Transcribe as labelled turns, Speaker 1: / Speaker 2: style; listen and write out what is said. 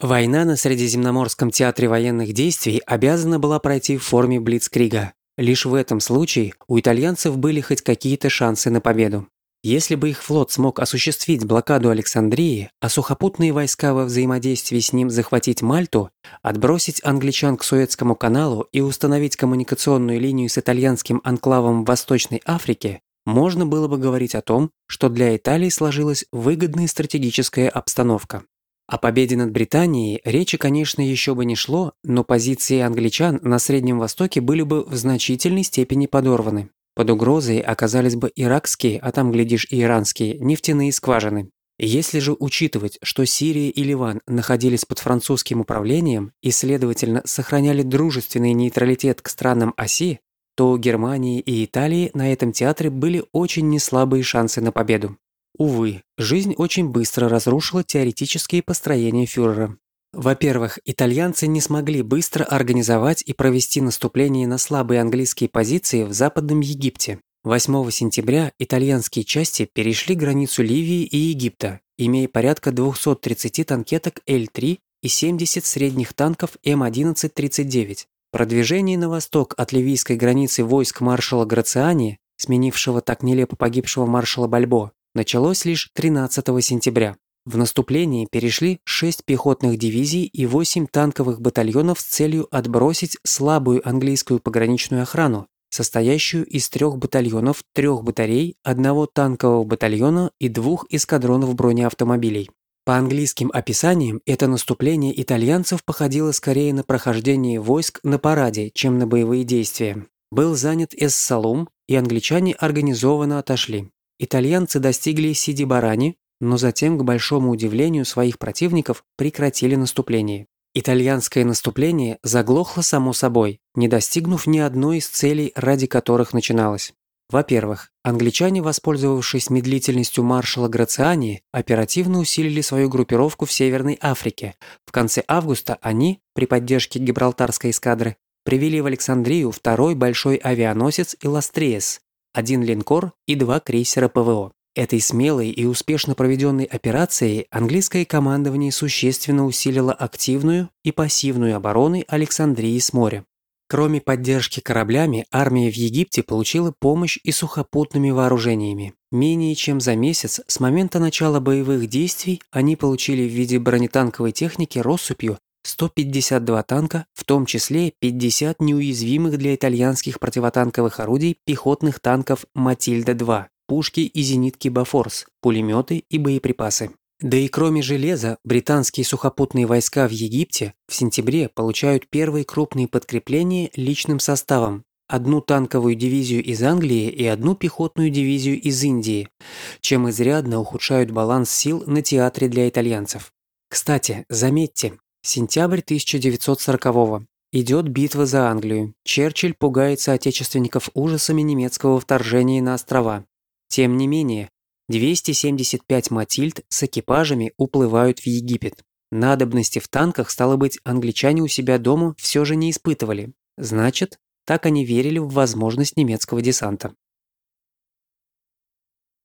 Speaker 1: Война на Средиземноморском театре военных действий обязана была пройти в форме блицкрига. Лишь в этом случае у итальянцев были хоть какие-то шансы на победу. Если бы их флот смог осуществить блокаду Александрии, а сухопутные войска во взаимодействии с ним захватить Мальту, отбросить англичан к Суэцкому каналу и установить коммуникационную линию с итальянским анклавом в Восточной Африке, можно было бы говорить о том, что для Италии сложилась выгодная стратегическая обстановка. О победе над Британией речи, конечно, еще бы не шло, но позиции англичан на Среднем Востоке были бы в значительной степени подорваны. Под угрозой оказались бы иракские, а там, глядишь, и иранские, нефтяные скважины. Если же учитывать, что Сирия и Ливан находились под французским управлением и, следовательно, сохраняли дружественный нейтралитет к странам оси, то Германии и Италии на этом театре были очень неслабые шансы на победу. Увы, жизнь очень быстро разрушила теоретические построения фюрера. Во-первых, итальянцы не смогли быстро организовать и провести наступление на слабые английские позиции в Западном Египте. 8 сентября итальянские части перешли границу Ливии и Египта, имея порядка 230 танкеток Л-3 и 70 средних танков М1139. Продвижение на восток от ливийской границы войск маршала Грациани, сменившего так нелепо погибшего маршала Бальбо, началось лишь 13 сентября. В наступление перешли 6 пехотных дивизий и 8 танковых батальонов с целью отбросить слабую английскую пограничную охрану, состоящую из трех батальонов, трех батарей, одного танкового батальона и двух эскадронов бронеавтомобилей. По английским описаниям, это наступление итальянцев походило скорее на прохождение войск на параде, чем на боевые действия. Был занят Эс-Салум, и англичане организованно отошли. Итальянцы достигли Сиди-Барани, но затем, к большому удивлению своих противников, прекратили наступление. Итальянское наступление заглохло само собой, не достигнув ни одной из целей, ради которых начиналось. Во-первых, англичане, воспользовавшись медлительностью маршала Грациани, оперативно усилили свою группировку в Северной Африке. В конце августа они, при поддержке Гибралтарской эскадры, привели в Александрию второй большой авианосец «Иластриес», один линкор и два крейсера ПВО. Этой смелой и успешно проведенной операцией английское командование существенно усилило активную и пассивную обороны Александрии с моря. Кроме поддержки кораблями, армия в Египте получила помощь и сухопутными вооружениями. Менее чем за месяц с момента начала боевых действий они получили в виде бронетанковой техники россыпью 152 танка, в том числе 50 неуязвимых для итальянских противотанковых орудий пехотных танков «Матильда-2», пушки и зенитки «Бафорс», пулеметы и боеприпасы. Да и кроме железа, британские сухопутные войска в Египте в сентябре получают первые крупные подкрепления личным составом, одну танковую дивизию из Англии и одну пехотную дивизию из Индии, чем изрядно ухудшают баланс сил на театре для итальянцев. Кстати, заметьте, Сентябрь 1940-го. Идет битва за Англию. Черчилль пугает соотечественников ужасами немецкого вторжения на острова. Тем не менее, 275 «Матильд» с экипажами уплывают в Египет. Надобности в танках, стало быть, англичане у себя дома все же не испытывали. Значит, так они верили в возможность немецкого десанта.